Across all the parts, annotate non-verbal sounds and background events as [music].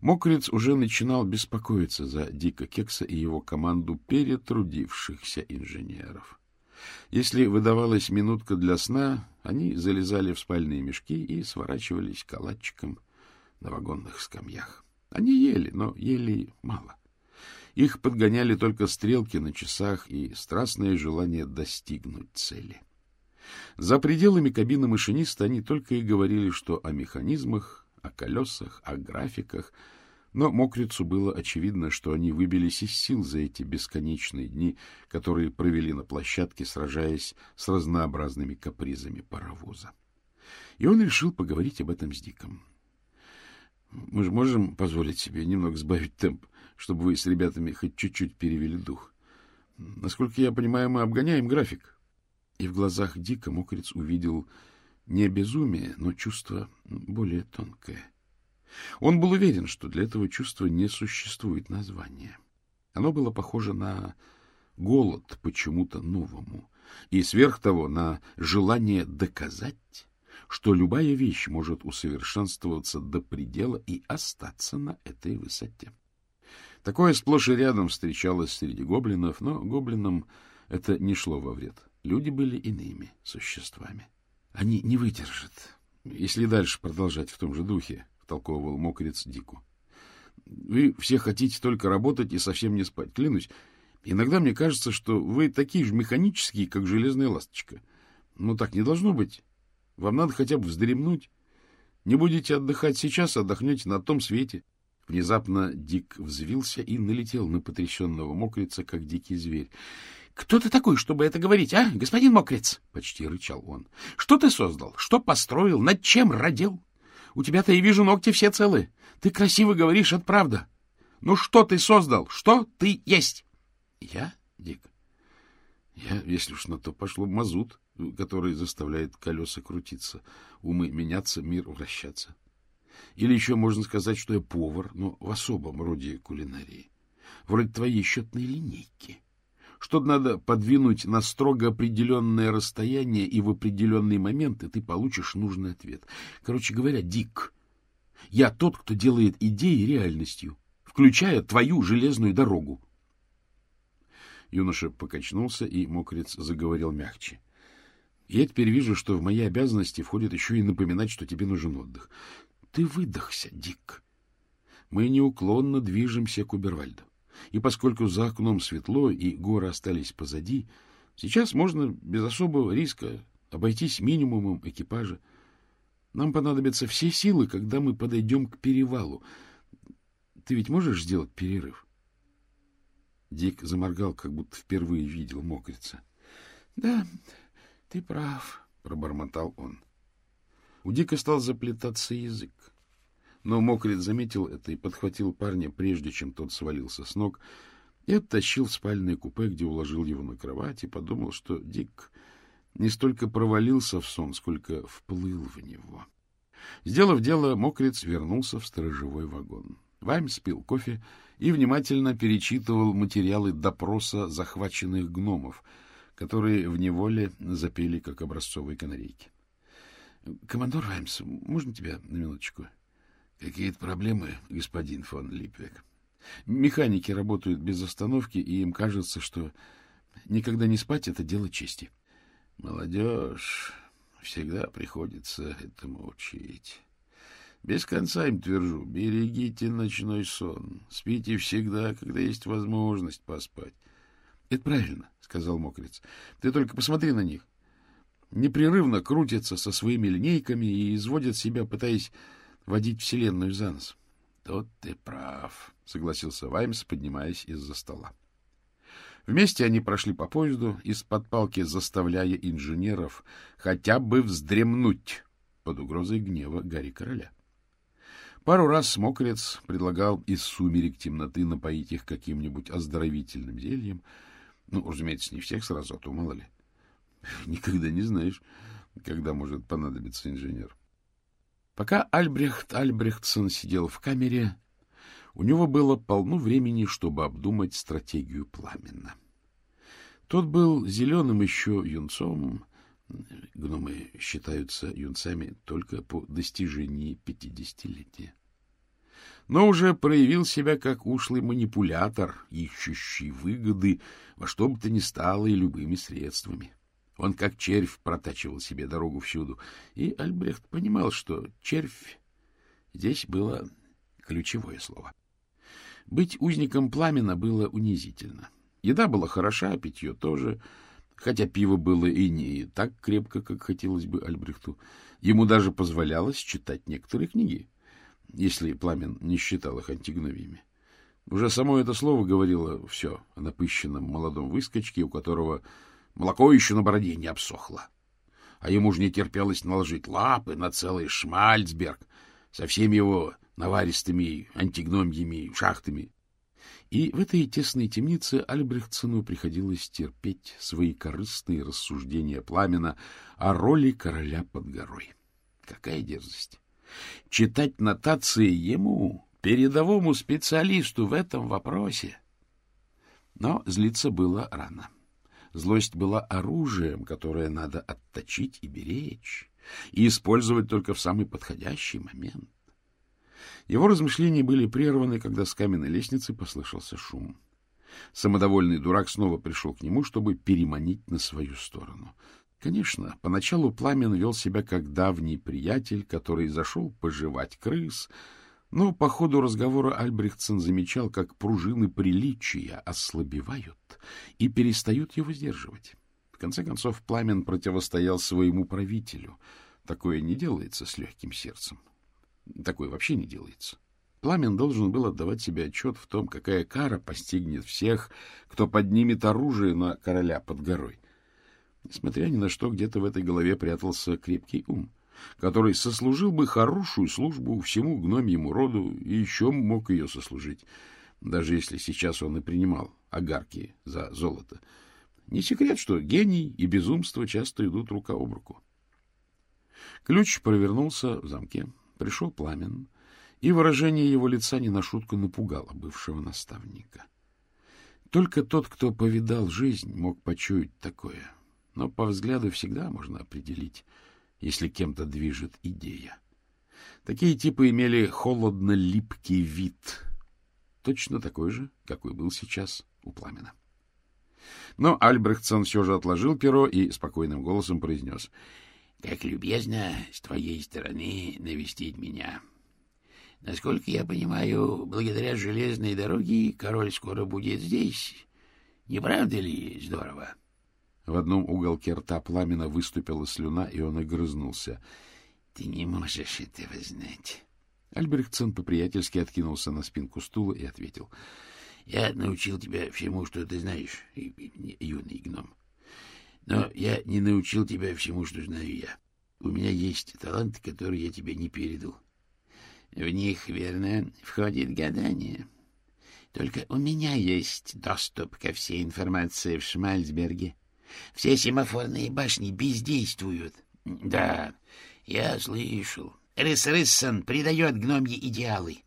Мокриц уже начинал беспокоиться за Дика Кекса и его команду перетрудившихся инженеров. Если выдавалась минутка для сна, они залезали в спальные мешки и сворачивались калачиком на вагонных скамьях. Они ели, но ели мало. Их подгоняли только стрелки на часах и страстное желание достигнуть цели. За пределами кабины машиниста они только и говорили, что о механизмах, о колесах, о графиках, но мокрицу было очевидно, что они выбились из сил за эти бесконечные дни, которые провели на площадке, сражаясь с разнообразными капризами паровоза. И он решил поговорить об этом с Диком. — Мы же можем позволить себе немного сбавить темп, чтобы вы с ребятами хоть чуть-чуть перевели дух. Насколько я понимаю, мы обгоняем график. И в глазах Дика мокрец увидел не безумие, но чувство более тонкое. Он был уверен, что для этого чувства не существует названия. Оно было похоже на голод почему-то новому, и сверх того на желание доказать, что любая вещь может усовершенствоваться до предела и остаться на этой высоте. Такое сплошь и рядом встречалось среди гоблинов, но гоблинам это не шло во вред. Люди были иными существами. Они не выдержат, если дальше продолжать в том же духе, — втолковывал мокрец Дику. Вы все хотите только работать и совсем не спать. Клянусь, иногда мне кажется, что вы такие же механические, как железная ласточка. Но так не должно быть. Вам надо хотя бы вздремнуть. Не будете отдыхать сейчас, отдохнете на том свете. Внезапно Дик взвился и налетел на потрясенного мокрица, как дикий зверь. Кто ты такой, чтобы это говорить, а, господин Мокрец? — почти рычал он. — Что ты создал? Что построил? Над чем родил? У тебя-то, я вижу, ногти все целы. Ты красиво говоришь, это правда. Ну что ты создал? Что ты есть? — Я, Дик? Я, если уж на то пошло, мазут, который заставляет колеса крутиться, умы меняться, мир вращаться. Или еще можно сказать, что я повар, но в особом роде кулинарии. Вроде твоей счетной линейки. — что надо подвинуть на строго определенное расстояние, и в определенный момент и ты получишь нужный ответ. Короче говоря, Дик, я тот, кто делает идеи реальностью, включая твою железную дорогу. Юноша покачнулся, и мокрец заговорил мягче. Я теперь вижу, что в мои обязанности входит еще и напоминать, что тебе нужен отдых. Ты выдохся, Дик. Мы неуклонно движемся к Убервальду. И поскольку за окном светло и горы остались позади, сейчас можно без особого риска обойтись минимумом экипажа. Нам понадобятся все силы, когда мы подойдем к перевалу. Ты ведь можешь сделать перерыв? Дик заморгал, как будто впервые видел мокрица. — Да, ты прав, — пробормотал он. У Дика стал заплетаться язык. Но Мокрит заметил это и подхватил парня, прежде чем тот свалился с ног, и оттащил в спальное купе, где уложил его на кровать, и подумал, что Дик не столько провалился в сон, сколько вплыл в него. Сделав дело, Мокриц вернулся в сторожевой вагон. Вайм спил кофе и внимательно перечитывал материалы допроса захваченных гномов, которые в неволе запели, как образцовые канарейки. — Командор Ваймс, можно тебя на минуточку? —— Какие-то проблемы, господин фон Липвек. Механики работают без остановки, и им кажется, что никогда не спать — это дело чести. Молодежь всегда приходится этому учить. Без конца им твержу, берегите ночной сон, спите всегда, когда есть возможность поспать. — Это правильно, — сказал Мокриц. — Ты только посмотри на них. Непрерывно крутятся со своими линейками и изводят себя, пытаясь водить Вселенную за нос. — Тут ты прав, — согласился Ваймс, поднимаясь из-за стола. Вместе они прошли по поезду, из-под палки заставляя инженеров хотя бы вздремнуть под угрозой гнева Гарри Короля. Пару раз Смокрец предлагал из сумерек темноты напоить их каким-нибудь оздоровительным зельем. Ну, разумеется, не всех сразу, а то мало ли. [laughs] Никогда не знаешь, когда может понадобиться инженер. Пока Альбрехт Альбрехтсон сидел в камере, у него было полно времени, чтобы обдумать стратегию пламена. Тот был зеленым еще юнцом, гномы считаются юнцами только по достижении пятидесятилетия. но уже проявил себя как ушлый манипулятор, ищущий выгоды во что бы то ни стало и любыми средствами. Он как червь протачивал себе дорогу всюду, и Альбрехт понимал, что червь здесь было ключевое слово. Быть узником пламена было унизительно. Еда была хороша, питье тоже, хотя пиво было и не так крепко, как хотелось бы Альбрехту. Ему даже позволялось читать некоторые книги, если пламен не считал их антигновиями. Уже само это слово говорило все о напыщенном молодом выскочке, у которого молоко еще на бороде не обсохло. А ему же не терпелось наложить лапы на целый Шмальцберг со всеми его наваристыми антигномьями шахтами. И в этой тесной темнице Альбрехтсону приходилось терпеть свои корыстные рассуждения пламена о роли короля под горой. Какая дерзость! Читать нотации ему, передовому специалисту в этом вопросе. Но злиться было рано. Злость была оружием, которое надо отточить и беречь, и использовать только в самый подходящий момент. Его размышления были прерваны, когда с каменной лестницы послышался шум. Самодовольный дурак снова пришел к нему, чтобы переманить на свою сторону. Конечно, поначалу Пламен вел себя как давний приятель, который зашел пожевать крыс, но по ходу разговора Альбрехтсен замечал, как пружины приличия ослабевают и перестают его сдерживать. В конце концов, Пламен противостоял своему правителю. Такое не делается с легким сердцем. Такое вообще не делается. Пламен должен был отдавать себе отчет в том, какая кара постигнет всех, кто поднимет оружие на короля под горой. Несмотря ни на что, где-то в этой голове прятался крепкий ум который сослужил бы хорошую службу всему гномьему роду и еще мог ее сослужить, даже если сейчас он и принимал огарки за золото. Не секрет, что гений и безумство часто идут рука об руку. Ключ провернулся в замке, пришел пламен, и выражение его лица не на шутку напугало бывшего наставника. Только тот, кто повидал жизнь, мог почуять такое, но по взгляду всегда можно определить — если кем-то движет идея. Такие типы имели холодно-липкий вид, точно такой же, какой был сейчас у пламена. Но Альбрехтсон все же отложил перо и спокойным голосом произнес. — Как любезно с твоей стороны навестить меня. Насколько я понимаю, благодаря железной дороге король скоро будет здесь. Не правда ли здорово? — в одном уголке рта пламена выступила слюна, и он огрызнулся. — Ты не можешь этого знать. Альбрехтсон по-приятельски откинулся на спинку стула и ответил. — Я научил тебя всему, что ты знаешь, юный гном. Но я не научил тебя всему, что знаю я. У меня есть талант, который я тебе не передал. В них, верно, входит гадание. Только у меня есть доступ ко всей информации в Шмальцберге. Все семафорные башни бездействуют. Да, я слышал. Рыс-Рыссон придает гномьи идеалы.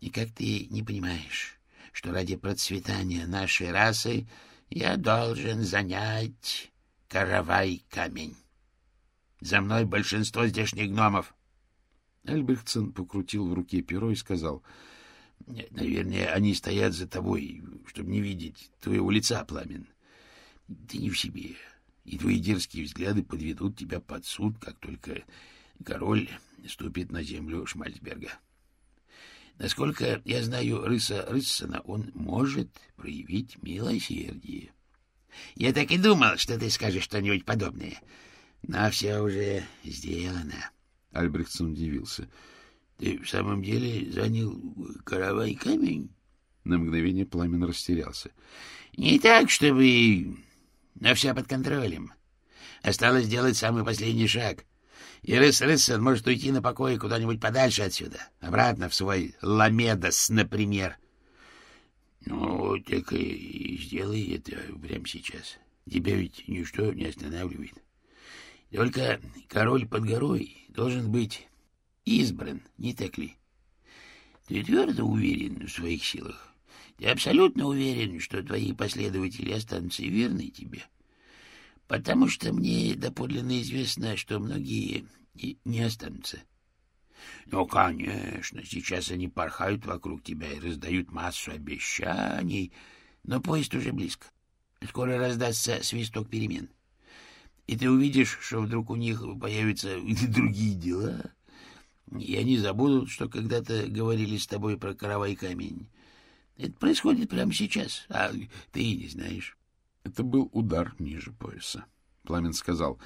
И как ты не понимаешь, что ради процветания нашей расы я должен занять каравай камень. За мной большинство здешних гномов. Альбрехтсон покрутил в руке перо и сказал, — Наверное, они стоят за тобой, чтобы не видеть твоего лица, Пламен. Ты не в себе, и твои дерзкие взгляды подведут тебя под суд, как только король ступит на землю Шмальцберга. Насколько я знаю Рыса Рыссона, он может проявить милосердие. Я так и думал, что ты скажешь что-нибудь подобное. Но все уже сделано. Альбрехтсон удивился. — Ты в самом деле занял каравай камень? На мгновение Пламен растерялся. — Не так, чтобы но все под контролем. Осталось сделать самый последний шаг. И Рыс Рыссон может уйти на покой куда-нибудь подальше отсюда, обратно в свой Ламедос, например. Ну, так и сделай это прямо сейчас. Тебя ведь ничто не останавливает. Только король под горой должен быть избран, не так ли? Ты твердо уверен в своих силах? Ты абсолютно уверен, что твои последователи останутся верны тебе? Потому что мне доподлинно известно, что многие не останутся. — Ну, конечно, сейчас они порхают вокруг тебя и раздают массу обещаний, но поезд уже близко. Скоро раздастся свисток перемен. И ты увидишь, что вдруг у них появятся [laughs] другие дела, и они забудут, что когда-то говорили с тобой про каравай камень. Это происходит прямо сейчас, а ты и не знаешь. Это был удар ниже пояса. Пламен сказал,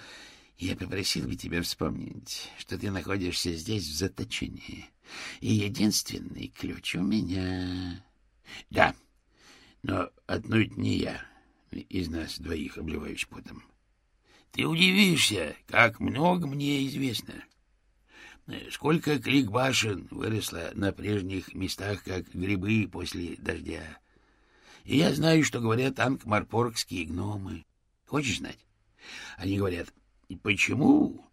я попросил бы тебя вспомнить, что ты находишься здесь в заточении, и единственный ключ у меня. Да, но отнюдь не я из нас двоих обливаюсь потом. Ты удивишься, как много мне известно. Сколько клик башен выросло на прежних местах, как грибы после дождя. И я знаю, что говорят анкмарпоргские гномы. Хочешь знать? Они говорят, почему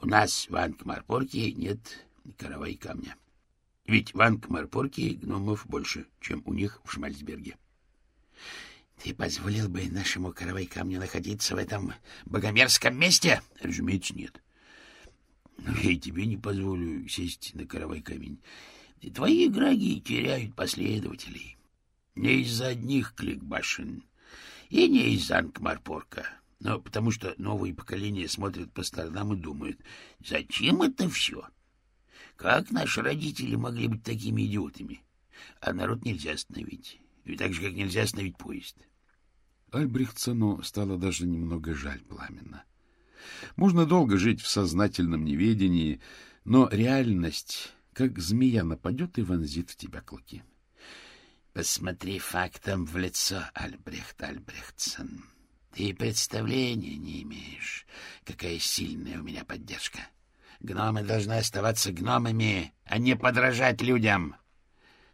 у нас в Анкмарпорке нет каравай камня? Ведь в Анкмарпорке гномов больше, чем у них в Шмальцберге. Ты позволил бы нашему каравай камню находиться в этом богомерзком месте? Разумеется, нет. [laughs] Я и тебе не позволю сесть на каравай камень. Твои граги теряют последователей. Не из-за одних кликбашен и не из-за Анкмарпорка, но потому что новые поколения смотрят по сторонам и думают, зачем это все? Как наши родители могли быть такими идиотами? А народ нельзя остановить. И так же, как нельзя остановить поезд. Альбрехтсону стало даже немного жаль пламенно. Можно долго жить в сознательном неведении, но реальность, как змея, нападет и вонзит в тебя клыки. Посмотри фактом в лицо, Альбрехт Альбрехтсон. Ты представления не имеешь, какая сильная у меня поддержка. Гномы должны оставаться гномами, а не подражать людям.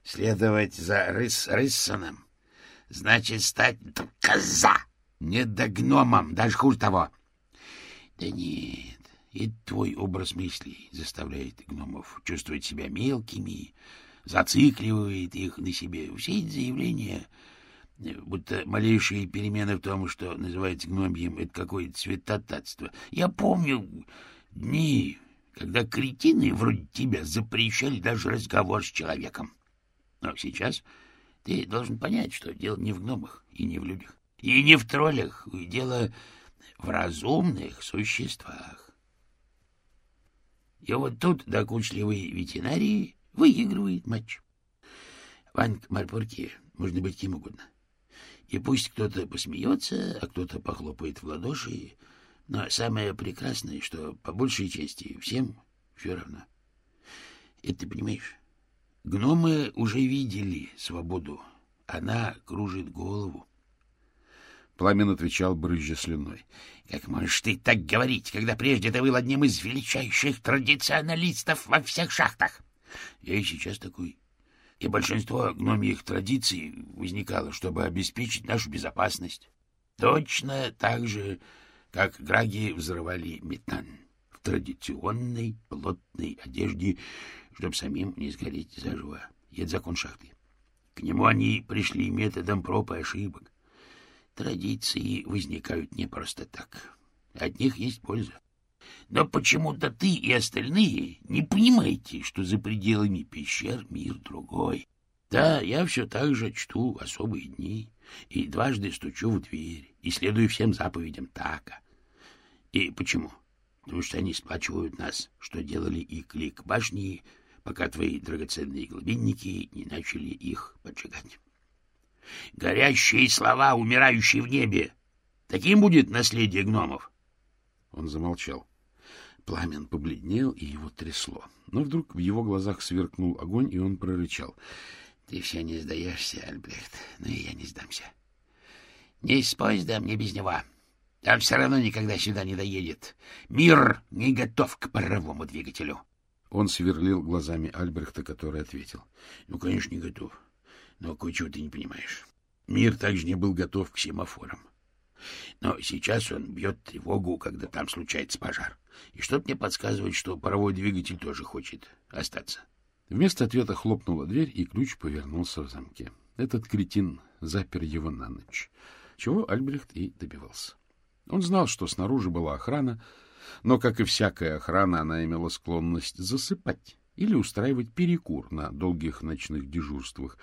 Следовать за Рыс Рыссоном значит стать коза, не до гномом, даже хуже того. Да нет, и твой образ мыслей заставляет гномов чувствовать себя мелкими, зацикливает их на себе. Все эти заявления, будто малейшие перемены в том, что называется гномьем, это какое-то святотатство. Я помню дни, когда кретины вроде тебя запрещали даже разговор с человеком. Но сейчас ты должен понять, что дело не в гномах и не в людях, и не в троллях, дело в разумных существах. И вот тут докучливый ветеринарий выигрывает матч. В Анкмарпорке можно быть кем угодно. И пусть кто-то посмеется, а кто-то похлопает в ладоши, но самое прекрасное, что по большей части всем все равно. Это ты понимаешь? Гномы уже видели свободу. Она кружит голову. Пламен отвечал, брызжа слюной. — Как можешь ты так говорить, когда прежде ты был одним из величайших традиционалистов во всех шахтах? Я и сейчас такой. И большинство гномьих традиций возникало, чтобы обеспечить нашу безопасность. Точно так же, как граги взрывали метан в традиционной плотной одежде, чтобы самим не сгореть заживо. Это закон шахты. К нему они пришли методом проб и ошибок. Традиции возникают не просто так. От них есть польза. Но почему-то ты и остальные не понимаете, что за пределами пещер мир другой. Да, я все так же чту особые дни и дважды стучу в дверь и следую всем заповедям така. И почему? Потому что они сплачивают нас, что делали и клик башни, пока твои драгоценные глубинники не начали их поджигать. Горящие слова, умирающие в небе. Таким будет наследие гномов. Он замолчал. Пламен побледнел, и его трясло. Но вдруг в его глазах сверкнул огонь, и он прорычал. — Ты все не сдаешься, Альбрехт, но и я не сдамся. Не с поездом, не без него. Он все равно никогда сюда не доедет. Мир не готов к паровому двигателю. Он сверлил глазами Альбрехта, который ответил. — Ну, конечно, не готов. Но кое-чего ты не понимаешь. Мир также не был готов к семафорам. Но сейчас он бьет тревогу, когда там случается пожар. И что-то мне подсказывает, что паровой двигатель тоже хочет остаться. Вместо ответа хлопнула дверь, и ключ повернулся в замке. Этот кретин запер его на ночь, чего Альбрехт и добивался. Он знал, что снаружи была охрана, Но, как и всякая охрана, она имела склонность засыпать или устраивать перекур на долгих ночных дежурствах.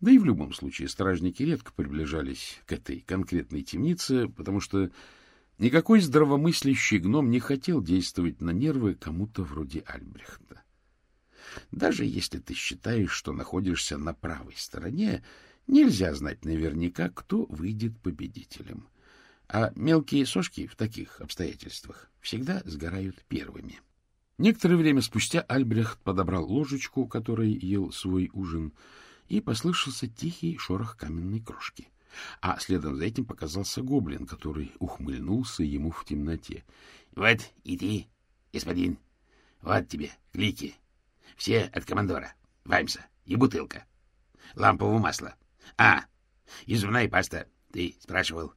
Да и в любом случае стражники редко приближались к этой конкретной темнице, потому что никакой здравомыслящий гном не хотел действовать на нервы кому-то вроде Альбрехта. Даже если ты считаешь, что находишься на правой стороне, нельзя знать наверняка, кто выйдет победителем. А мелкие сошки в таких обстоятельствах всегда сгорают первыми. Некоторое время спустя Альбрехт подобрал ложечку, которой ел свой ужин, и послышался тихий шорох каменной крошки. А следом за этим показался гоблин, который ухмыльнулся ему в темноте. — Вот и ты, господин. Вот тебе клики. Все от командора. Ваймса и бутылка. Лампового масла. А, и зубная паста. Ты спрашивал.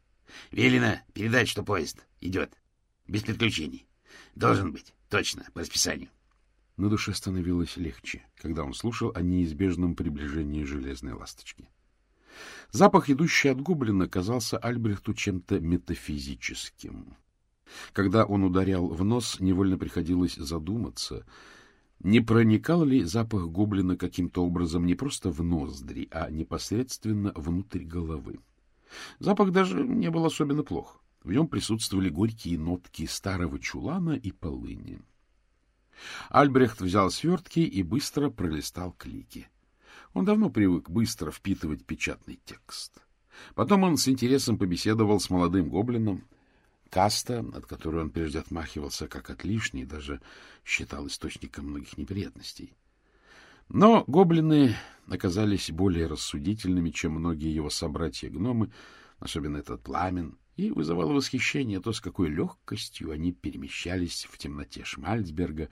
Велено передать, что поезд идет. Без приключений. Должен быть. Точно, по расписанию. На душе становилось легче, когда он слушал о неизбежном приближении железной ласточки. Запах, идущий от гоблина, казался Альбрехту чем-то метафизическим. Когда он ударял в нос, невольно приходилось задуматься, не проникал ли запах гоблина каким-то образом не просто в ноздри, а непосредственно внутрь головы. Запах даже не был особенно плох. В нем присутствовали горькие нотки старого чулана и полыни. Альбрехт взял свертки и быстро пролистал клики. Он давно привык быстро впитывать печатный текст. Потом он с интересом побеседовал с молодым гоблином. Каста, от которой он прежде отмахивался как от лишней, даже считал источником многих неприятностей. Но гоблины оказались более рассудительными, чем многие его собратья-гномы, особенно этот пламен, и вызывало восхищение то, с какой легкостью они перемещались в темноте Шмальцберга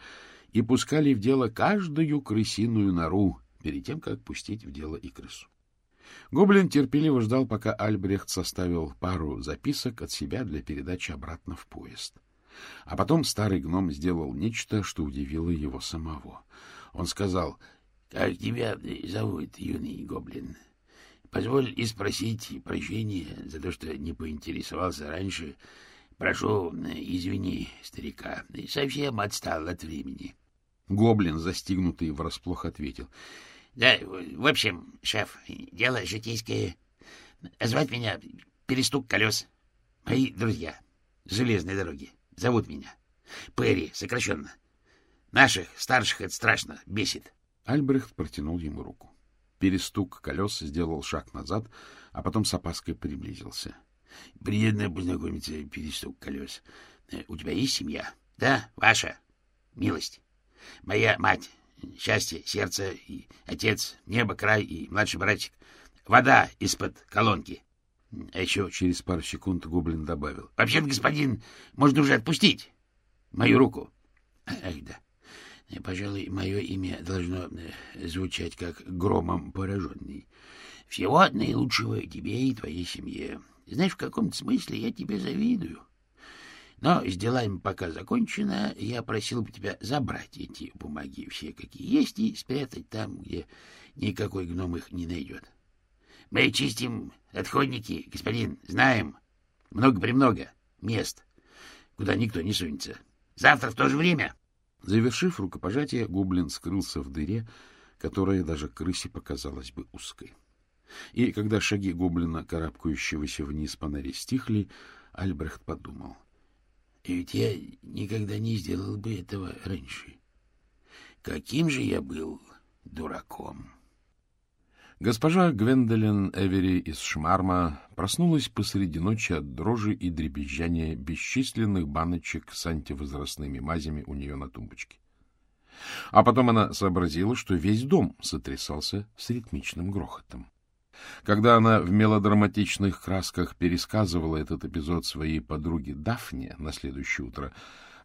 и пускали в дело каждую крысиную нору перед тем, как пустить в дело и крысу. Гоблин терпеливо ждал, пока Альбрехт составил пару записок от себя для передачи обратно в поезд. А потом старый гном сделал нечто, что удивило его самого. Он сказал, — Как тебя зовут, юный гоблин? — Позволь и спросить прощения за то, что не поинтересовался раньше. Прошу, извини, старика, совсем отстал от времени. Гоблин, застигнутый врасплох, ответил. — Да, в общем, шеф, дело житейское. Звать меня Перестук колес. Мои друзья железной дороги зовут меня. Перри, сокращенно. Наших, старших, это страшно, бесит. Альбрехт протянул ему руку. Перестук колес сделал шаг назад, а потом с опаской приблизился. — Приятно познакомиться, Перестук колес. У тебя есть семья? — Да, ваша. Милость. Моя мать, счастье, сердце, и отец, небо, край и младший братик. Вода из-под колонки. А еще через пару секунд гоблин добавил. — Вообще-то, господин, можно уже отпустить мою руку. — Ах, да. Пожалуй, мое имя должно э, звучать как громом пораженный. Всего наилучшего тебе и твоей семье. Знаешь, в каком-то смысле я тебе завидую. Но с делами пока закончено, я просил бы тебя забрать эти бумаги все, какие есть, и спрятать там, где никакой гном их не найдет. Мы чистим отходники, господин, знаем. Много-премного мест, куда никто не сунется. Завтра в то же время Завершив рукопожатие, гоблин скрылся в дыре, которая даже крысе показалась бы узкой. И когда шаги гоблина, карабкающегося вниз по норе, стихли, Альбрехт подумал. — Ведь я никогда не сделал бы этого раньше. Каким же я был дураком! — Госпожа Гвендолин Эвери из Шмарма проснулась посреди ночи от дрожи и дребезжания бесчисленных баночек с антивозрастными мазями у нее на тумбочке. А потом она сообразила, что весь дом сотрясался с ритмичным грохотом. Когда она в мелодраматичных красках пересказывала этот эпизод своей подруге Дафне на следующее утро,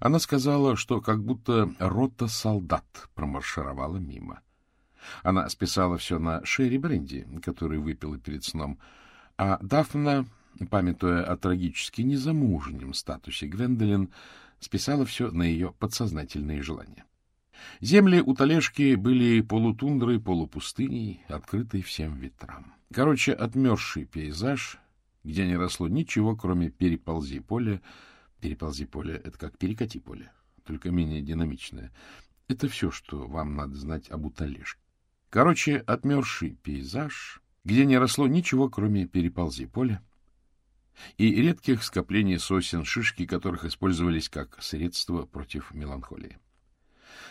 она сказала, что как будто рота солдат промаршировала мимо. Она списала все на Шерри Бренди, который выпила перед сном, а Дафна, памятуя о трагически незамужнем статусе Гвендолин, списала все на ее подсознательные желания. Земли у Талешки были полутундрой, полупустыней, открытой всем ветрам. Короче, отмерзший пейзаж, где не росло ничего, кроме переползи поля, Переползи поле — это как перекати поле, только менее динамичное. Это все, что вам надо знать об утолешке. Короче, отмерзший пейзаж, где не росло ничего, кроме переползи поля, и редких скоплений сосен, шишки которых использовались как средство против меланхолии.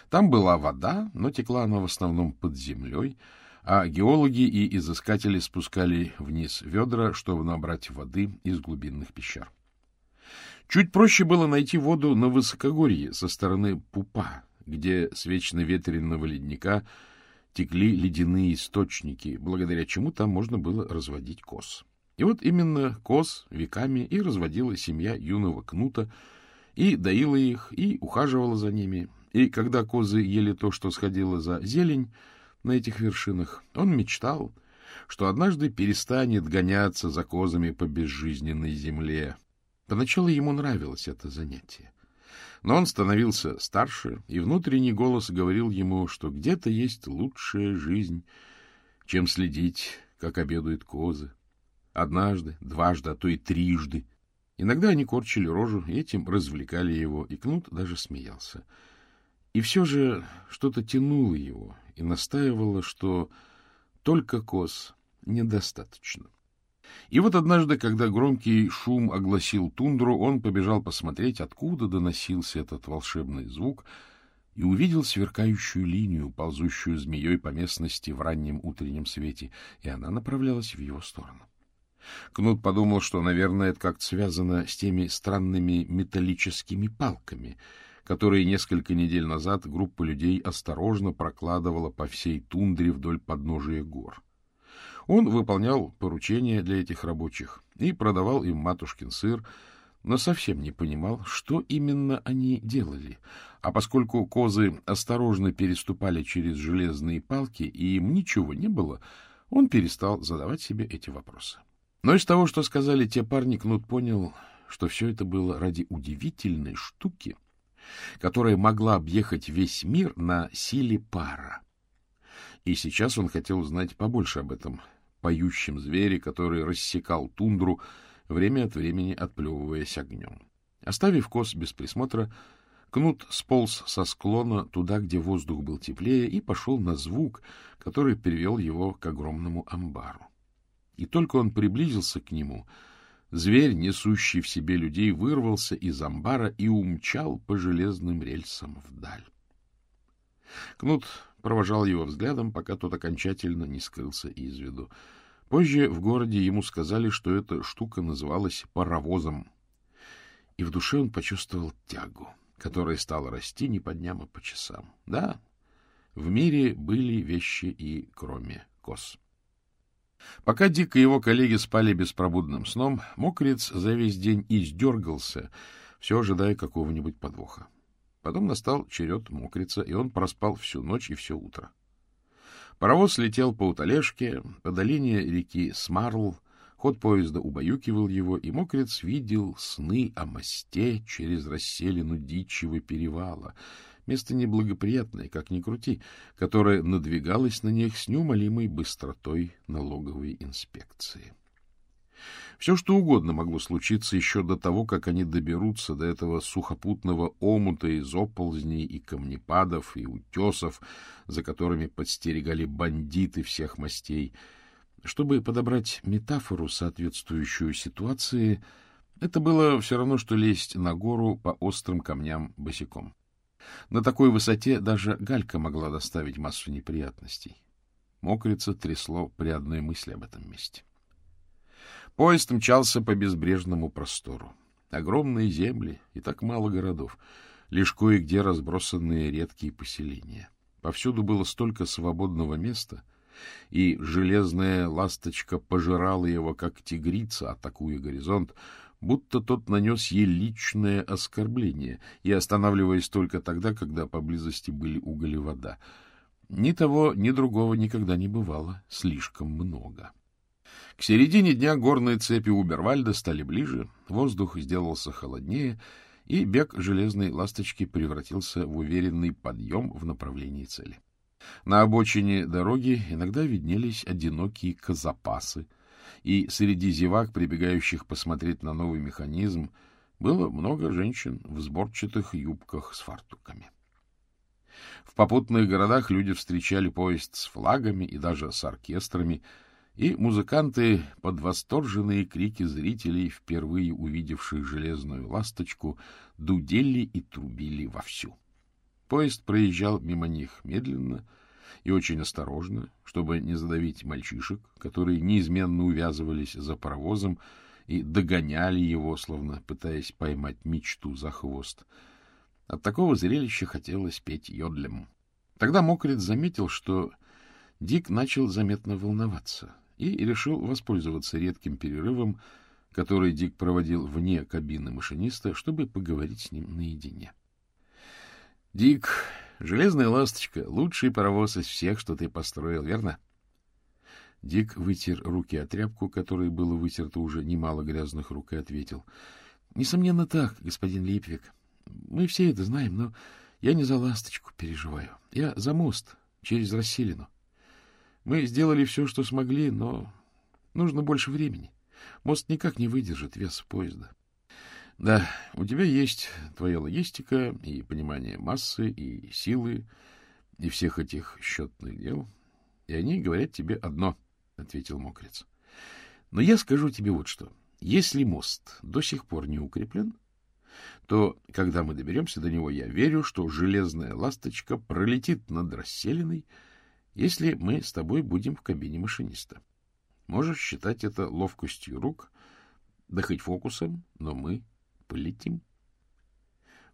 Там была вода, но текла она в основном под землей, а геологи и изыскатели спускали вниз ведра, чтобы набрать воды из глубинных пещер. Чуть проще было найти воду на высокогорье со стороны Пупа, где с вечно ветреного ледника текли ледяные источники, благодаря чему там можно было разводить коз. И вот именно коз веками и разводила семья юного кнута, и доила их, и ухаживала за ними. И когда козы ели то, что сходило за зелень на этих вершинах, он мечтал, что однажды перестанет гоняться за козами по безжизненной земле. Поначалу ему нравилось это занятие. Но он становился старше, и внутренний голос говорил ему, что где-то есть лучшая жизнь, чем следить, как обедают козы. Однажды, дважды, а то и трижды. Иногда они корчили рожу, и этим развлекали его, и Кнут даже смеялся. И все же что-то тянуло его и настаивало, что только коз недостаточно. И вот однажды, когда громкий шум огласил тундру, он побежал посмотреть, откуда доносился этот волшебный звук, и увидел сверкающую линию, ползущую змеей по местности в раннем утреннем свете, и она направлялась в его сторону. Кнут подумал, что, наверное, это как-то связано с теми странными металлическими палками, которые несколько недель назад группа людей осторожно прокладывала по всей тундре вдоль подножия гор. Он выполнял поручения для этих рабочих и продавал им матушкин сыр, но совсем не понимал, что именно они делали. А поскольку козы осторожно переступали через железные палки, и им ничего не было, он перестал задавать себе эти вопросы. Но из того, что сказали те парни, Кнут понял, что все это было ради удивительной штуки, которая могла объехать весь мир на силе пара. И сейчас он хотел узнать побольше об этом поющем звере, который рассекал тундру, время от времени отплевываясь огнем. Оставив коз без присмотра, Кнут сполз со склона туда, где воздух был теплее, и пошел на звук, который привел его к огромному амбару. И только он приблизился к нему, зверь, несущий в себе людей, вырвался из амбара и умчал по железным рельсам вдаль. Кнут провожал его взглядом, пока тот окончательно не скрылся из виду. Позже в городе ему сказали, что эта штука называлась паровозом. И в душе он почувствовал тягу, которая стала расти не по дням, а по часам. Да, в мире были вещи и кроме коз. Пока Дик и его коллеги спали беспробудным сном, мокрец за весь день издергался, все ожидая какого-нибудь подвоха. Потом настал черед мокрица, и он проспал всю ночь и все утро. Паровоз летел по утолешке, по долине реки Смарл, ход поезда убаюкивал его, и мокрец видел сны о мосте через расселину дичьего перевала — Место неблагоприятное, как ни крути, которое надвигалось на них с неумолимой быстротой налоговой инспекции. Все, что угодно могло случиться еще до того, как они доберутся до этого сухопутного омута из оползней и камнепадов и утесов, за которыми подстерегали бандиты всех мастей. Чтобы подобрать метафору, соответствующую ситуации, это было все равно, что лезть на гору по острым камням босиком. На такой высоте даже галька могла доставить массу неприятностей. Мокрица трясло при одной мысли об этом месте. Поезд мчался по безбрежному простору. Огромные земли и так мало городов, лишь кое-где разбросанные редкие поселения. Повсюду было столько свободного места, и железная ласточка пожирала его, как тигрица, атакуя горизонт, будто тот нанес ей личное оскорбление и останавливаясь только тогда, когда поблизости были уголь и вода. Ни того, ни другого никогда не бывало слишком много. К середине дня горные цепи Убервальда стали ближе, воздух сделался холоднее, и бег железной ласточки превратился в уверенный подъем в направлении цели. На обочине дороги иногда виднелись одинокие козапасы, и среди зевак, прибегающих посмотреть на новый механизм, было много женщин в сборчатых юбках с фартуками. В попутных городах люди встречали поезд с флагами и даже с оркестрами, и музыканты под восторженные крики зрителей, впервые увидевших железную ласточку, дудели и трубили вовсю. Поезд проезжал мимо них медленно и очень осторожно, чтобы не задавить мальчишек, которые неизменно увязывались за паровозом и догоняли его, словно пытаясь поймать мечту за хвост. От такого зрелища хотелось петь йодлем. Тогда Мокрит заметил, что Дик начал заметно волноваться и решил воспользоваться редким перерывом, который Дик проводил вне кабины машиниста, чтобы поговорить с ним наедине. — Дик, железная ласточка — лучший паровоз из всех, что ты построил, верно? Дик вытер руки от тряпку, которой было вытерто уже немало грязных рук, и ответил. — Несомненно так, господин Липвик. Мы все это знаем, но я не за ласточку переживаю. Я за мост через расселину. Мы сделали все, что смогли, но нужно больше времени. Мост никак не выдержит вес поезда. Да, у тебя есть твоя логистика и понимание массы и силы и всех этих счетных дел, и они говорят тебе одно, — ответил Мокрец. Но я скажу тебе вот что. Если мост до сих пор не укреплен, то, когда мы доберемся до него, я верю, что железная ласточка пролетит над расселенной, если мы с тобой будем в кабине машиниста. Можешь считать это ловкостью рук, да хоть фокусом, но мы полетим.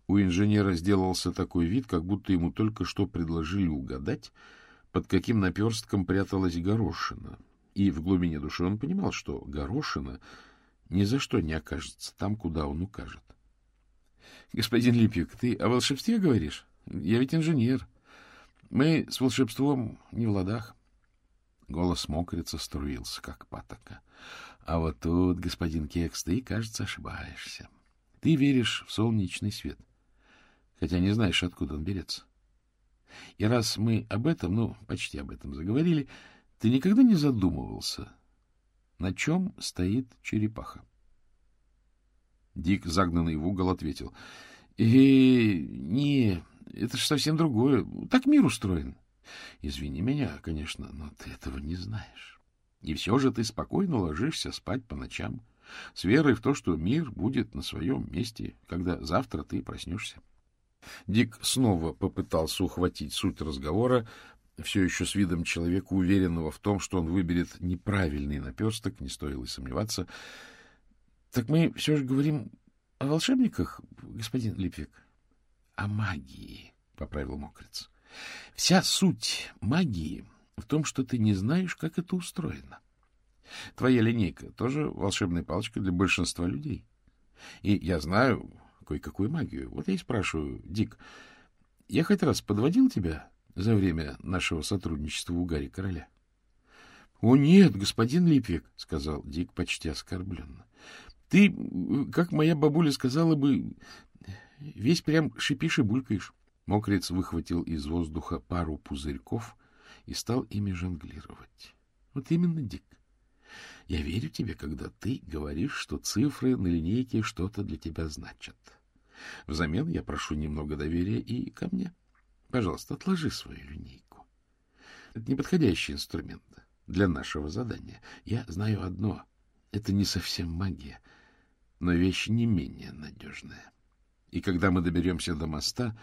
У инженера сделался такой вид, как будто ему только что предложили угадать, под каким наперстком пряталась горошина. И в глубине души он понимал, что горошина ни за что не окажется там, куда он укажет. — Господин Липик, ты о волшебстве говоришь? Я ведь инженер. Мы с волшебством не в ладах. Голос мокрица струился, как патока. А вот тут, господин Кекс, ты, кажется, ошибаешься. Ты веришь в солнечный свет, хотя не знаешь, откуда он берется. И раз мы об этом, ну, почти об этом заговорили, ты никогда не задумывался, на чем стоит черепаха? Дик, загнанный в угол, ответил. «Э, — Не, это же совсем другое. Так мир устроен. Извини меня, конечно, но ты этого не знаешь. И все же ты спокойно ложишься спать по ночам, с верой в то, что мир будет на своем месте, когда завтра ты проснешься. Дик снова попытался ухватить суть разговора, все еще с видом человека, уверенного в том, что он выберет неправильный наперсток, не стоило и сомневаться. — Так мы все же говорим о волшебниках, господин Липвик? — О магии, — поправил Мокриц. — Вся суть магии в том, что ты не знаешь, как это устроено. Твоя линейка тоже волшебная палочка для большинства людей. И я знаю кое-какую магию. Вот я и спрашиваю, Дик, я хоть раз подводил тебя за время нашего сотрудничества у Гарри Короля? — О, нет, господин Липвик, — сказал Дик почти оскорбленно. Ты, как моя бабуля сказала бы, весь прям шипишь и булькаешь. Мокрец выхватил из воздуха пару пузырьков и стал ими жонглировать. Вот именно, Дик. Я верю тебе, когда ты говоришь, что цифры на линейке что-то для тебя значат. Взамен я прошу немного доверия и ко мне. Пожалуйста, отложи свою линейку. Это неподходящий инструмент для нашего задания. Я знаю одно — это не совсем магия — но вещь не менее надежная. И когда мы доберемся до моста,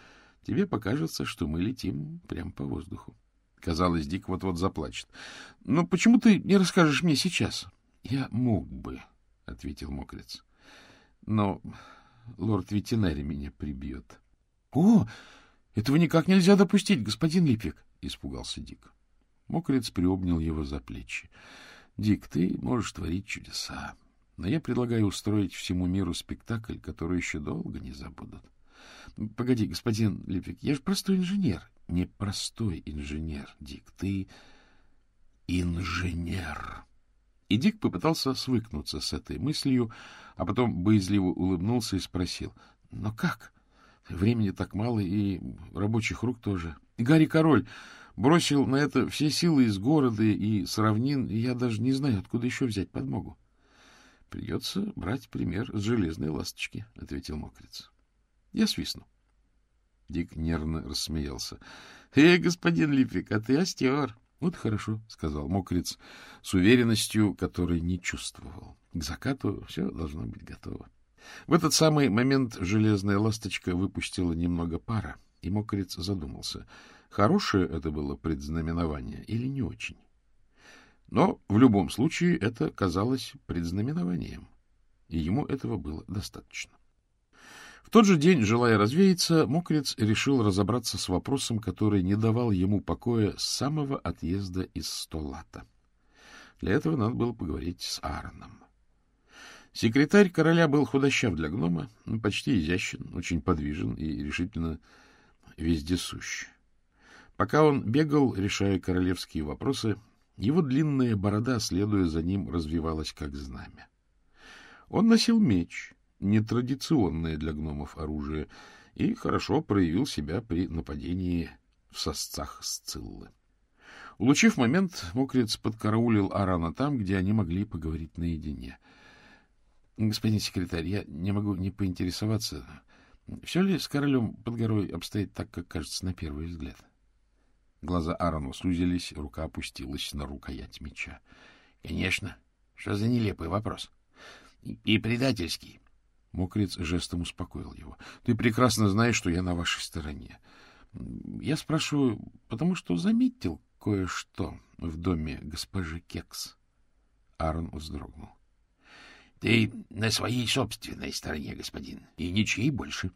тебе покажется, что мы летим прямо по воздуху. Казалось, Дик вот-вот заплачет. — Но почему ты не расскажешь мне сейчас? — Я мог бы, — ответил мокрец. — Но лорд ветеринарий меня прибьет. — О, этого никак нельзя допустить, господин Липик, — испугался Дик. Мокрец приобнял его за плечи. — Дик, ты можешь творить чудеса. Но я предлагаю устроить всему миру спектакль, который еще долго не забудут. Погоди, господин Липвик, я же простой инженер. Не простой инженер, Дик, ты инженер. И Дик попытался свыкнуться с этой мыслью, а потом боязливо улыбнулся и спросил. — Но как? Времени так мало, и рабочих рук тоже. Гарри Король бросил на это все силы из города и с равнин, и я даже не знаю, откуда еще взять подмогу. — Придется брать пример с железной ласточки, — ответил мокрец. — Я свистну. Дик нервно рассмеялся. — Эй, господин Липвик, а ты остер. — Вот хорошо, — сказал мокрец с уверенностью, которой не чувствовал. К закату все должно быть готово. В этот самый момент железная ласточка выпустила немного пара, и мокрец задумался, хорошее это было предзнаменование или не очень. Но в любом случае это казалось предзнаменованием, и ему этого было достаточно. В тот же день, желая развеяться, Мокрец решил разобраться с вопросом, который не давал ему покоя с самого отъезда из Столата. Для этого надо было поговорить с Аароном. Секретарь короля был худощав для гнома, почти изящен, очень подвижен и решительно вездесущ. Пока он бегал, решая королевские вопросы, его длинная борода, следуя за ним, развивалась как знамя. Он носил меч, нетрадиционное для гномов оружие, и хорошо проявил себя при нападении в сосцах Сциллы. Улучив момент, мокрец подкараулил Арана там, где они могли поговорить наедине. — Господин секретарь, я не могу не поинтересоваться, все ли с королем под горой обстоит так, как кажется на первый взгляд? Глаза Аарону сузились, рука опустилась на рукоять меча. — Конечно. Что за нелепый вопрос? И, предательский. Мокрец жестом успокоил его. — Ты прекрасно знаешь, что я на вашей стороне. Я спрашиваю, потому что заметил кое-что в доме госпожи Кекс. Аарон вздрогнул. — Ты на своей собственной стороне, господин, и ничьей больше.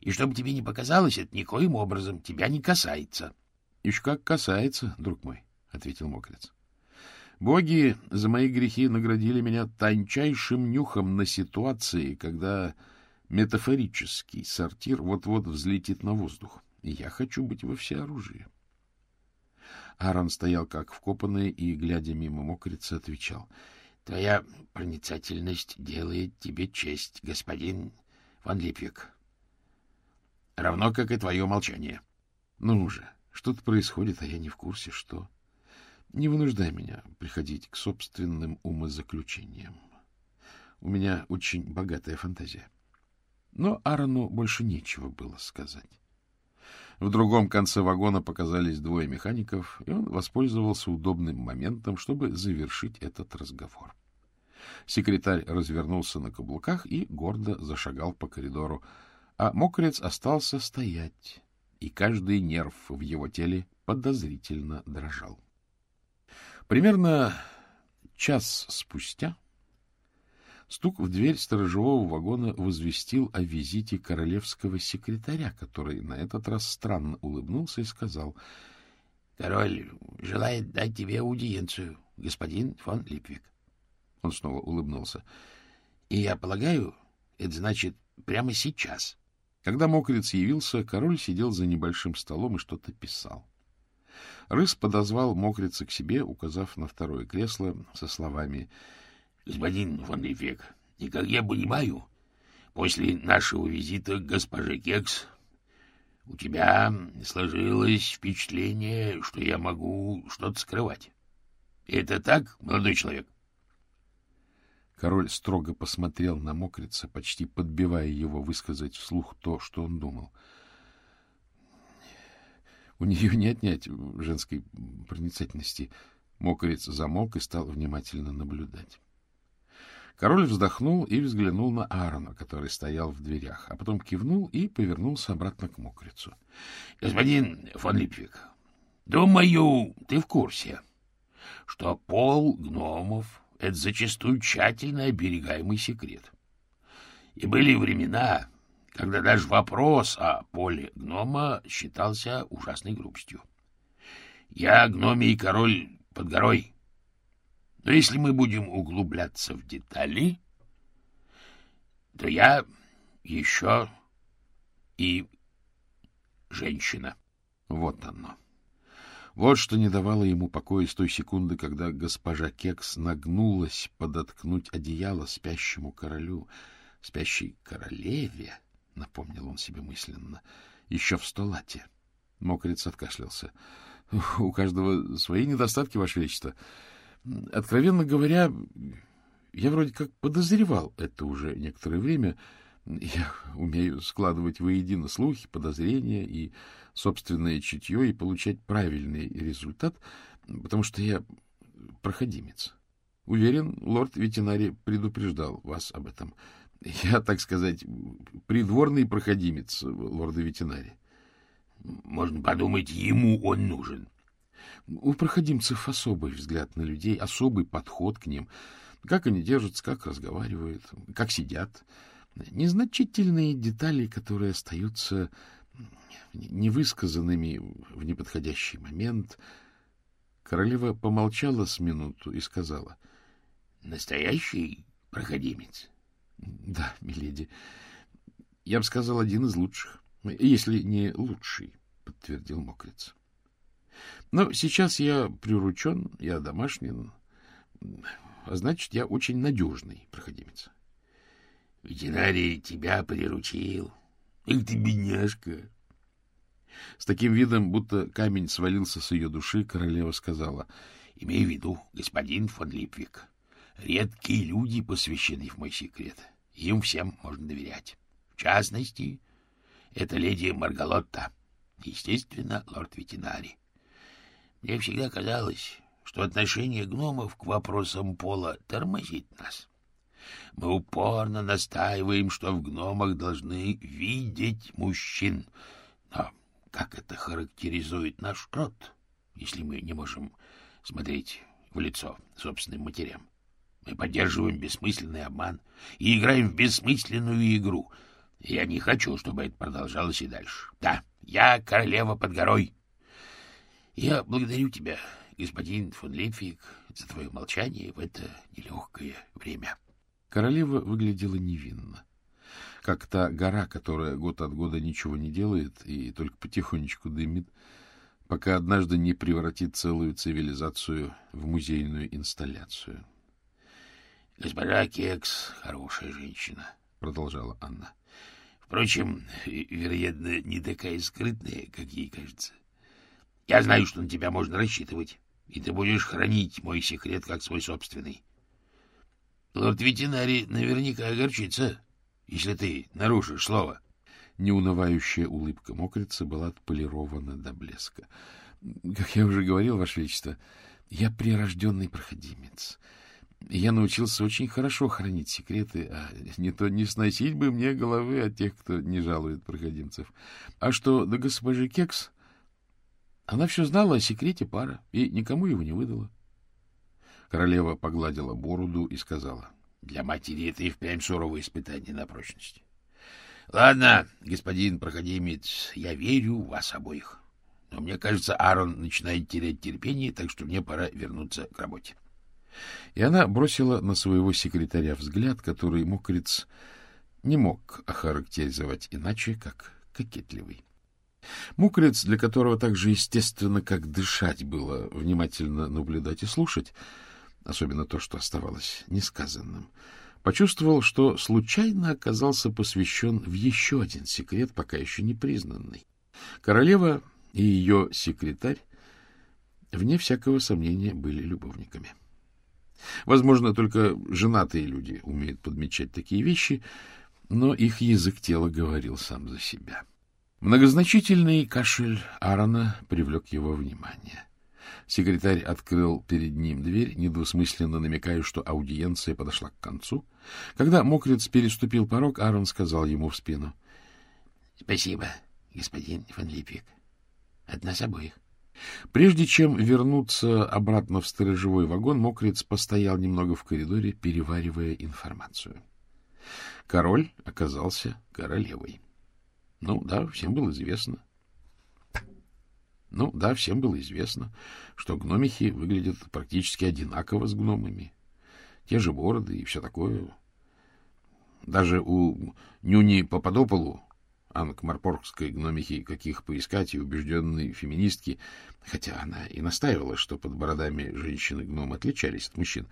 И чтобы тебе не показалось, это никоим образом тебя не касается. —— Еще как касается, друг мой, — ответил мокрец. Боги за мои грехи наградили меня тончайшим нюхом на ситуации, когда метафорический сортир вот-вот взлетит на воздух, и я хочу быть во всеоружии. Аарон стоял как вкопанный и, глядя мимо мокрица, отвечал. — Твоя проницательность делает тебе честь, господин Ван Липвик. Равно, как и твое молчание. — Ну уже, что-то происходит, а я не в курсе, что. Не вынуждай меня приходить к собственным умозаключениям. У меня очень богатая фантазия. Но Аарону больше нечего было сказать. В другом конце вагона показались двое механиков, и он воспользовался удобным моментом, чтобы завершить этот разговор. Секретарь развернулся на каблуках и гордо зашагал по коридору, а мокрец остался стоять, и каждый нерв в его теле подозрительно дрожал. Примерно час спустя стук в дверь сторожевого вагона возвестил о визите королевского секретаря, который на этот раз странно улыбнулся и сказал — Король желает дать тебе аудиенцию, господин фон Липвик. Он снова улыбнулся. — И я полагаю, это значит прямо сейчас. — когда мокрец явился, король сидел за небольшим столом и что-то писал. Рыс подозвал мокрица к себе, указав на второе кресло со словами «Господин фон Лифек, и как я понимаю, после нашего визита к госпоже Кекс у тебя сложилось впечатление, что я могу что-то скрывать. Это так, молодой человек?» Король строго посмотрел на мокрица, почти подбивая его высказать вслух то, что он думал. У нее не отнять женской проницательности. Мокрец замолк и стал внимательно наблюдать. Король вздохнул и взглянул на Аарона, который стоял в дверях, а потом кивнул и повернулся обратно к мокрицу. — Господин фон Липвик, думаю, ты в курсе, что пол гномов это зачастую тщательно оберегаемый секрет. И были времена, когда даже вопрос о поле гнома считался ужасной грубостью. Я гномий король под горой. Но если мы будем углубляться в детали, то я еще и женщина. Вот оно. Вот что не давало ему покоя с той секунды, когда госпожа Кекс нагнулась подоткнуть одеяло спящему королю. Спящей королеве, напомнил он себе мысленно, еще в столате. Мокрец откашлялся. — У каждого свои недостатки, Ваше Величество. Откровенно говоря, Я вроде как подозревал это уже некоторое время. Я умею складывать воедино слухи, подозрения и собственное чутье и получать правильный результат, потому что я проходимец. Уверен, лорд ветеринарий предупреждал вас об этом. Я, так сказать, придворный проходимец лорда ветеринария. Можно подумать, ему он нужен. У проходимцев особый взгляд на людей, особый подход к ним. Как они держатся, как разговаривают, как сидят. Незначительные детали, которые остаются невысказанными в неподходящий момент. Королева помолчала с минуту и сказала. — Настоящий проходимец? — Да, миледи. Я бы сказал, один из лучших. Если не лучший, — подтвердил мокрец. Но сейчас я приручен, я домашний, а значит, я очень надежный проходимец. Ветеринарий тебя приручил. Эх ты, бедняжка! С таким видом, будто камень свалился с ее души, королева сказала, — Имей в виду, господин фон Липвик, редкие люди посвящены в мой секрет. Им всем можно доверять. В частности, это леди Маргалотта, естественно, лорд-ветеринарий. Мне всегда казалось, что отношение гномов к вопросам пола тормозит нас. Мы упорно настаиваем, что в гномах должны видеть мужчин. Но как это характеризует наш род, если мы не можем смотреть в лицо собственным матерям? Мы поддерживаем бессмысленный обман и играем в бессмысленную игру. Я не хочу, чтобы это продолжалось и дальше. Да, я королева под горой. Я благодарю тебя, господин фон Лепфик, за твое молчание в это нелегкое время. Королева выглядела невинно, как та гора, которая год от года ничего не делает и только потихонечку дымит, пока однажды не превратит целую цивилизацию в музейную инсталляцию. — Госпожа Кекс — хорошая женщина, — продолжала Анна. — Впрочем, вероятно, не такая скрытная, как ей кажется. Я знаю, что на тебя можно рассчитывать, и ты будешь хранить мой секрет как свой собственный. Лорд Ветеринарий наверняка огорчится, если ты нарушишь слово. Неунывающая улыбка мокрицы была отполирована до блеска. — Как я уже говорил, Ваше Величество, я прирожденный проходимец. Я научился очень хорошо хранить секреты, а не то не сносить бы мне головы от тех, кто не жалует проходимцев. А что до госпожи Кекс, она все знала о секрете пара и никому его не выдала. Королева погладила бороду и сказала. — Для матери это и впрямь суровое испытание на прочность. — Ладно, господин проходимец, я верю в вас обоих. Но мне кажется, Аарон начинает терять терпение, так что мне пора вернуться к работе. И она бросила на своего секретаря взгляд, который мокрец не мог охарактеризовать иначе, как кокетливый. Мукрец, для которого так же естественно, как дышать было, внимательно наблюдать и слушать, особенно то, что оставалось несказанным, почувствовал, что случайно оказался посвящен в еще один секрет, пока еще не признанный. Королева и ее секретарь, вне всякого сомнения, были любовниками. Возможно, только женатые люди умеют подмечать такие вещи, но их язык тела говорил сам за себя. — Многозначительный кашель Аарона привлек его внимание. Секретарь открыл перед ним дверь, недвусмысленно намекая, что аудиенция подошла к концу. Когда мокрец переступил порог, Аарон сказал ему в спину. — Спасибо, господин фон Липвик. От нас обоих. Прежде чем вернуться обратно в сторожевой вагон, мокрец постоял немного в коридоре, переваривая информацию. Король оказался королевой. Ну, да, всем было известно. Ну, да, всем было известно, что гномихи выглядят практически одинаково с гномами. Те же бороды и все такое. Даже у Нюни Пападополу, анкмарпоргской гномихи, каких поискать, и убежденной феминистки, хотя она и настаивала, что под бородами женщины-гномы отличались от мужчин,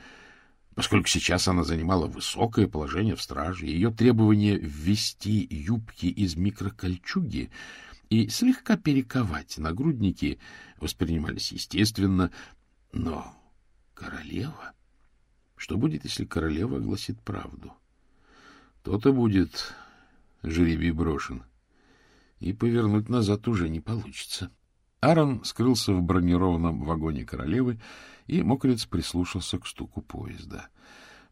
Поскольку сейчас она занимала высокое положение в страже, ее требование ввести юбки из микрокольчуги и слегка перековать нагрудники воспринимались естественно, но королева... Что будет, если королева огласит правду? То-то будет жребий брошен, и повернуть назад уже не получится. Аарон скрылся в бронированном вагоне королевы, и мокрец прислушался к стуку поезда.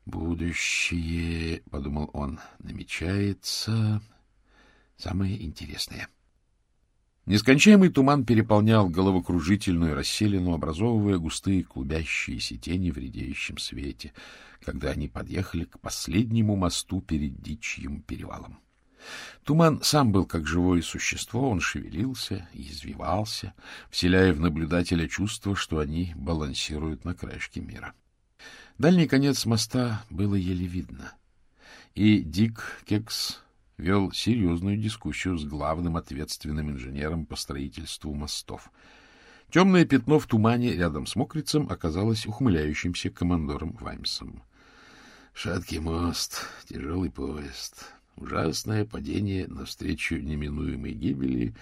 «Будущее, — подумал он, — намечается самое интересное». Нескончаемый туман переполнял головокружительную расселину, образовывая густые клубящиеся тени в редеющем свете, когда они подъехали к последнему мосту перед Дичьим перевалом. Туман сам был как живое существо, он шевелился и извивался, вселяя в наблюдателя чувство, что они балансируют на краешке мира. Дальний конец моста было еле видно, и Дик Кекс вел серьезную дискуссию с главным ответственным инженером по строительству мостов. Темное пятно в тумане рядом с мокрицем оказалось ухмыляющимся командором Ваймсом. Шаткий мост, тяжелый поезд, ужасное падение навстречу неминуемой гибели,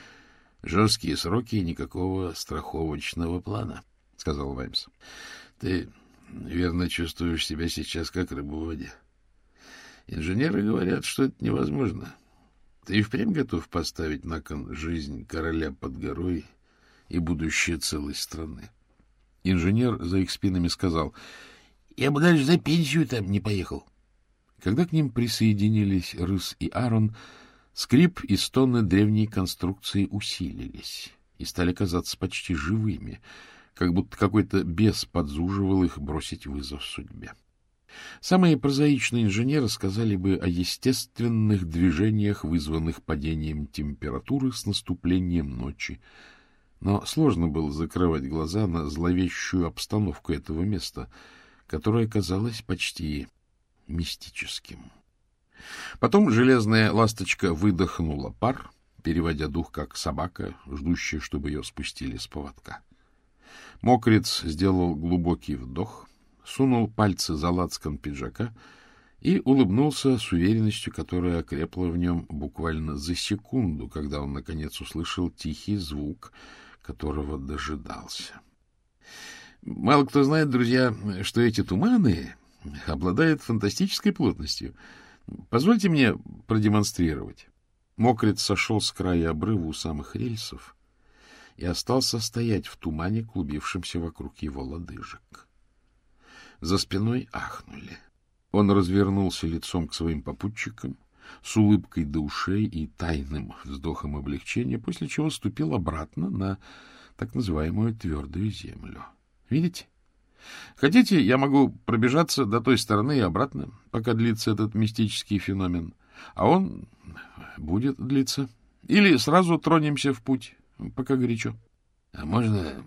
жесткие сроки и никакого страховочного плана, — сказал Ваймс. — Ты верно чувствуешь себя сейчас как рыбу в воде. — Инженеры говорят, что это невозможно. Ты и впрямь готов поставить на кон жизнь короля под горой и будущее целой страны? Инженер за их спинами сказал, я бы даже за пенсию там не поехал. Когда к ним присоединились Рыс и Аарон, скрип и стоны древней конструкции усилились и стали казаться почти живыми, как будто какой-то бес подзуживал их бросить вызов судьбе. Самые прозаичные инженеры сказали бы о естественных движениях, вызванных падением температуры с наступлением ночи. Но сложно было закрывать глаза на зловещую обстановку этого места, которое казалось почти мистическим. Потом железная ласточка выдохнула пар, переводя дух, как собака, ждущая, чтобы ее спустили с поводка. Мокрец сделал глубокий вдох — сунул пальцы за лацкан пиджака и улыбнулся с уверенностью, которая окрепла в нем буквально за секунду, когда он, наконец, услышал тихий звук, которого дожидался. Мало кто знает, друзья, что эти туманы обладают фантастической плотностью. Позвольте мне продемонстрировать. Мокрец сошел с края обрыва у самых рельсов и остался стоять в тумане, клубившемся вокруг его лодыжек. За спиной ахнули. Он развернулся лицом к своим попутчикам, с улыбкой до ушей и тайным вздохом облегчения, после чего ступил обратно на так называемую твердую землю. Видите? Хотите, я могу пробежаться до той стороны и обратно, пока длится этот мистический феномен, а он будет длиться. Или сразу тронемся в путь, пока горячо. — А можно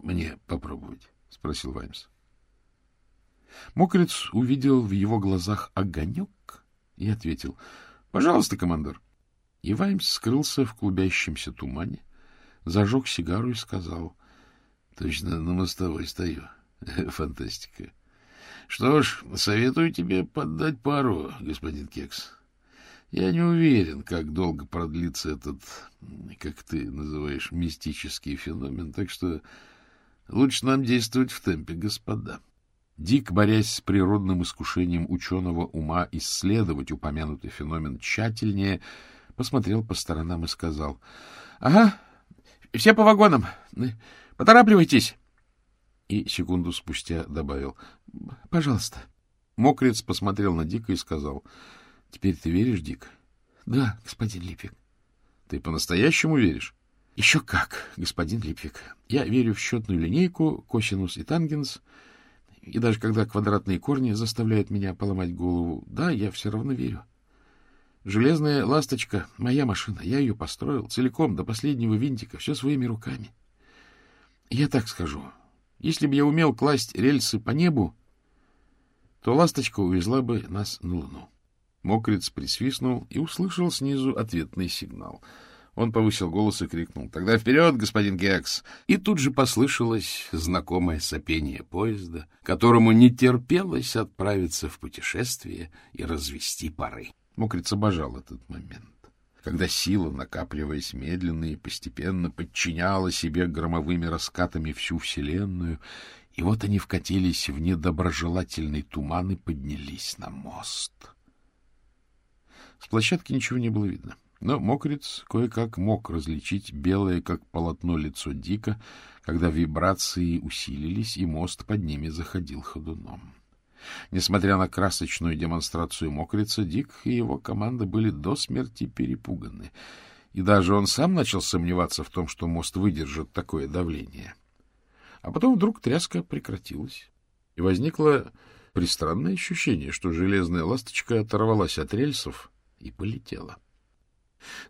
мне попробовать? — спросил Ваймс. Мокрец увидел в его глазах огонек и ответил «Пожалуйста, командор». И Ваймс скрылся в клубящемся тумане, зажег сигару и сказал «Точно на мостовой стою. [laughs] Фантастика. Что ж, советую тебе поддать пару, господин Кекс. Я не уверен, как долго продлится этот, как ты называешь, мистический феномен, так что лучше нам действовать в темпе, господа». Дик, борясь с природным искушением ученого ума исследовать упомянутый феномен тщательнее, посмотрел по сторонам и сказал, — Ага, все по вагонам, поторапливайтесь. И секунду спустя добавил, — Пожалуйста. Мокрец посмотрел на Дика и сказал, — Теперь ты веришь, Дик? — Да, господин Липик. — Ты по-настоящему веришь? — Еще как, господин Липвик. Я верю в счетную линейку, косинус и тангенс, и даже когда квадратные корни заставляют меня поломать голову, да, я все равно верю. Железная ласточка — моя машина. Я ее построил целиком, до последнего винтика, все своими руками. Я так скажу. Если бы я умел класть рельсы по небу, то ласточка увезла бы нас на Луну. Мокрец присвистнул и услышал снизу ответный сигнал — он повысил голос и крикнул. — Тогда вперед, господин Гекс! И тут же послышалось знакомое сопение поезда, которому не терпелось отправиться в путешествие и развести пары. Мокриц обожал этот момент когда сила, накапливаясь медленно и постепенно, подчиняла себе громовыми раскатами всю Вселенную, И вот они вкатились в недоброжелательный туман и поднялись на мост. С площадки ничего не было видно. Но мокрец кое-как мог различить белое, как полотно, лицо Дика, когда вибрации усилились, и мост под ними заходил ходуном. Несмотря на красочную демонстрацию мокрица, Дик и его команда были до смерти перепуганы, и даже он сам начал сомневаться в том, что мост выдержит такое давление. А потом вдруг тряска прекратилась, и возникло пристранное ощущение, что железная ласточка оторвалась от рельсов и полетела.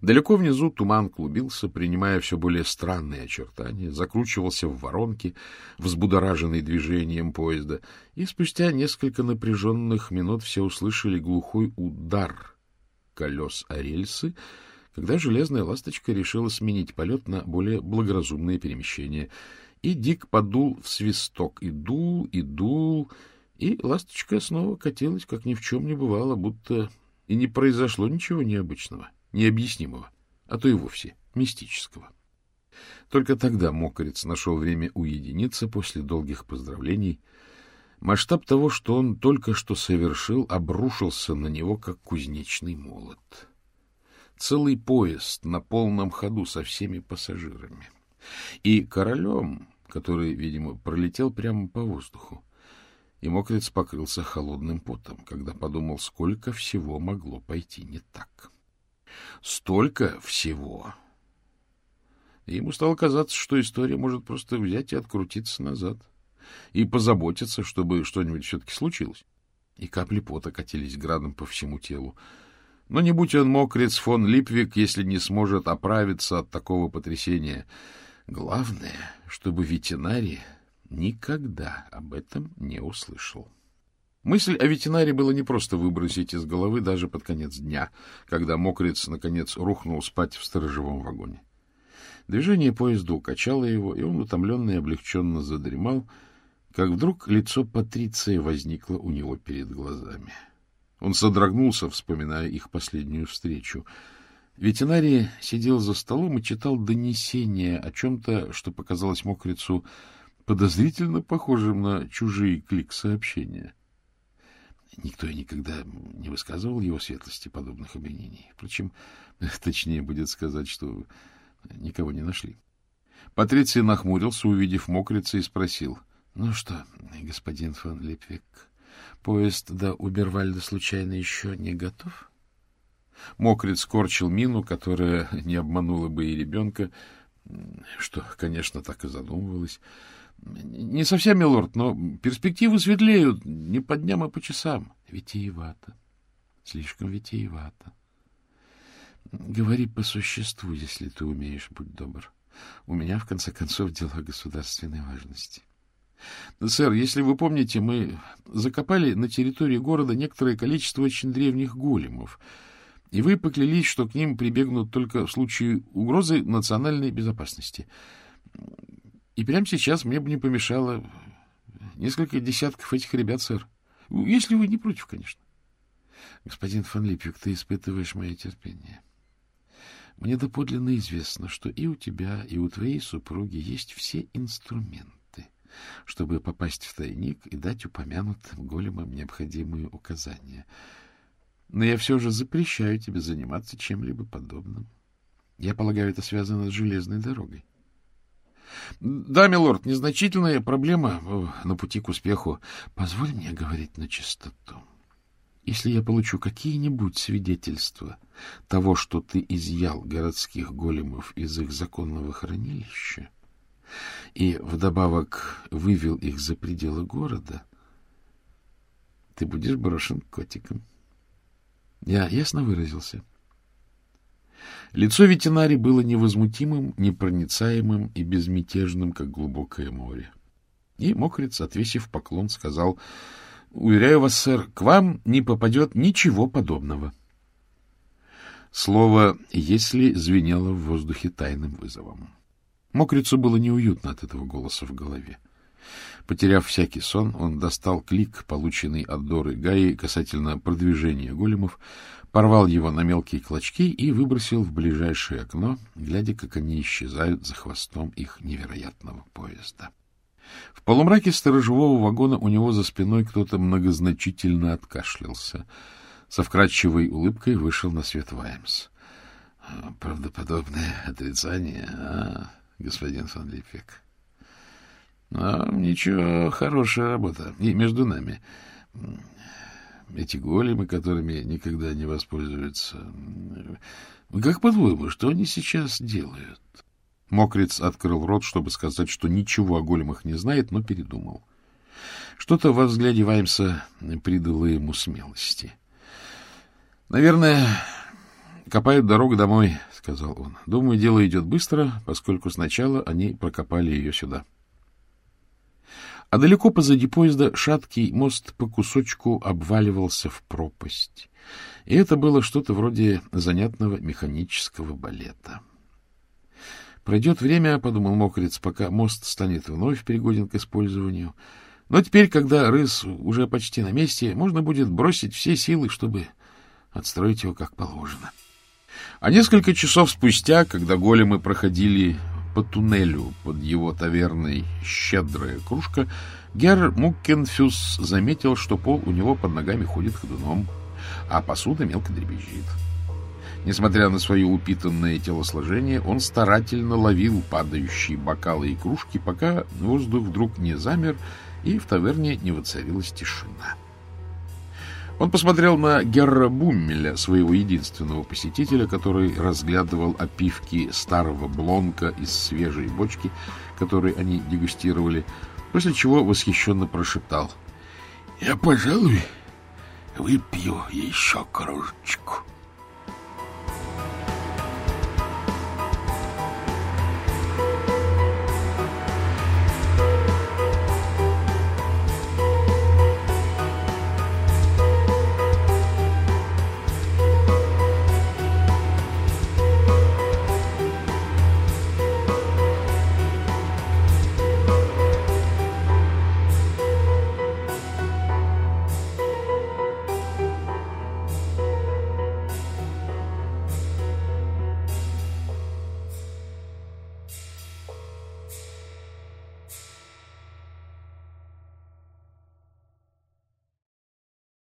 Далеко внизу туман клубился, принимая все более странные очертания, закручивался в воронки, взбудораженный движением поезда, и спустя несколько напряженных минут все услышали глухой удар колес о рельсы, когда железная ласточка решила сменить полет на более благоразумное перемещение. И Дик подул в свисток, и дул, и дул, и ласточка снова катилась, как ни в чем не бывало, будто и не произошло ничего необычного. — необъяснимого, а то и вовсе мистического. Только тогда Мокорец нашел время уединиться после долгих поздравлений. Масштаб того, что он только что совершил, обрушился на него, как кузнечный молот. Целый поезд на полном ходу со всеми пассажирами. И королем, который, видимо, пролетел прямо по воздуху. И мокрец покрылся холодным потом, когда подумал, сколько всего могло пойти не так. Столько всего. Ему стало казаться, что история может просто взять и открутиться назад. И позаботиться, чтобы что-нибудь все-таки случилось. И капли пота катились градом по всему телу. Но не будь он мокрец фон Липвик, если не сможет оправиться от такого потрясения. Главное, чтобы ветеринарий никогда об этом не услышал. Мысль о ветеринаре было не просто выбросить из головы даже под конец дня, когда мокрец, наконец, рухнул спать в сторожевом вагоне. Движение поезда укачало его, и он утомленно и облегченно задремал, как вдруг лицо Патриции возникло у него перед глазами. Он содрогнулся, вспоминая их последнюю встречу. Ветеринарий сидел за столом и читал донесение о чем-то, что показалось мокрицу подозрительно похожим на чужие клик-сообщения. Никто и никогда не высказывал его светлости подобных обвинений. Впрочем, [laughs] точнее будет сказать, что никого не нашли. Патриций нахмурился, увидев мокрица, и спросил. — Ну что, господин фон Липвик, поезд до Убервальда случайно еще не готов? Мокриц скорчил мину, которая [laughs] не обманула бы и ребенка, что, конечно, так и задумывалось. Не совсем, милорд, но перспективы светлеют не по дням, а по часам. Витиевато. Слишком витиевато. Говори по существу, если ты умеешь, будь добр. У меня, в конце концов, дела государственной важности. Сэр, если вы помните, мы закопали на территории города некоторое количество очень древних големов, и вы поклялись, что к ним прибегнут только в случае угрозы национальной безопасности. И прямо сейчас мне бы не помешало несколько десятков этих ребят, сэр. Если вы не против, конечно. Господин фон Липвик, ты испытываешь мое терпение. Мне доподлинно известно, что и у тебя, и у твоей супруги есть все инструменты, чтобы попасть в тайник и дать упомянутым големам необходимые указания. Но я все же запрещаю тебе заниматься чем-либо подобным. Я полагаю, это связано с железной дорогой. Да, милорд, незначительная проблема на пути к успеху. Позволь мне говорить на чистоту. Если я получу какие-нибудь свидетельства того, что ты изъял городских големов из их законного хранилища и вдобавок вывел их за пределы города, ты будешь брошен котиком. Я ясно выразился? — Лицо ветеринари было невозмутимым, непроницаемым и безмятежным, как глубокое море. И мокрец, отвесив поклон, сказал, — Уверяю вас, сэр, к вам не попадет ничего подобного. Слово «если» звенело в воздухе тайным вызовом. Мокрицу было неуютно от этого голоса в голове. Потеряв всякий сон, он достал клик, полученный от Доры Гаи касательно продвижения големов, порвал его на мелкие клочки и выбросил в ближайшее окно, глядя, как они исчезают за хвостом их невероятного поезда. В полумраке сторожевого вагона у него за спиной кто-то многозначительно откашлялся. Со вкрадчивой улыбкой вышел на свет Ваймс. — Правдоподобное отрицание, а, господин фон Липвик? Но ничего, хорошая работа. И между нами. Эти големы, которыми никогда не воспользуются. Как по-твоему, что они сейчас делают? Мокриц открыл рот, чтобы сказать, что ничего о големах не знает, но передумал. Что-то во взгляде Ваймса придало ему смелости. — Наверное, копают дорогу домой, — сказал он. — Думаю, дело идет быстро, поскольку сначала они прокопали ее сюда. — а далеко позади поезда шаткий мост по кусочку обваливался в пропасть. И это было что-то вроде занятного механического балета. Пройдет время, — подумал Мокрец, — пока мост станет вновь пригоден к использованию. Но теперь, когда рыс уже почти на месте, можно будет бросить все силы, чтобы отстроить его как положено. А несколько часов спустя, когда големы проходили по туннелю под его таверной «Щедрая кружка», Герр Муккенфюс заметил, что пол у него под ногами ходит ходуном, а посуда мелко дребезжит. Несмотря на свое упитанное телосложение, он старательно ловил падающие бокалы и кружки, пока воздух вдруг не замер, и в таверне не воцарилась тишина. Он посмотрел на Герра Буммеля, своего единственного посетителя, который разглядывал опивки старого блонка из свежей бочки, которые они дегустировали, после чего восхищенно прошептал. — Я, пожалуй, выпью еще кружечку.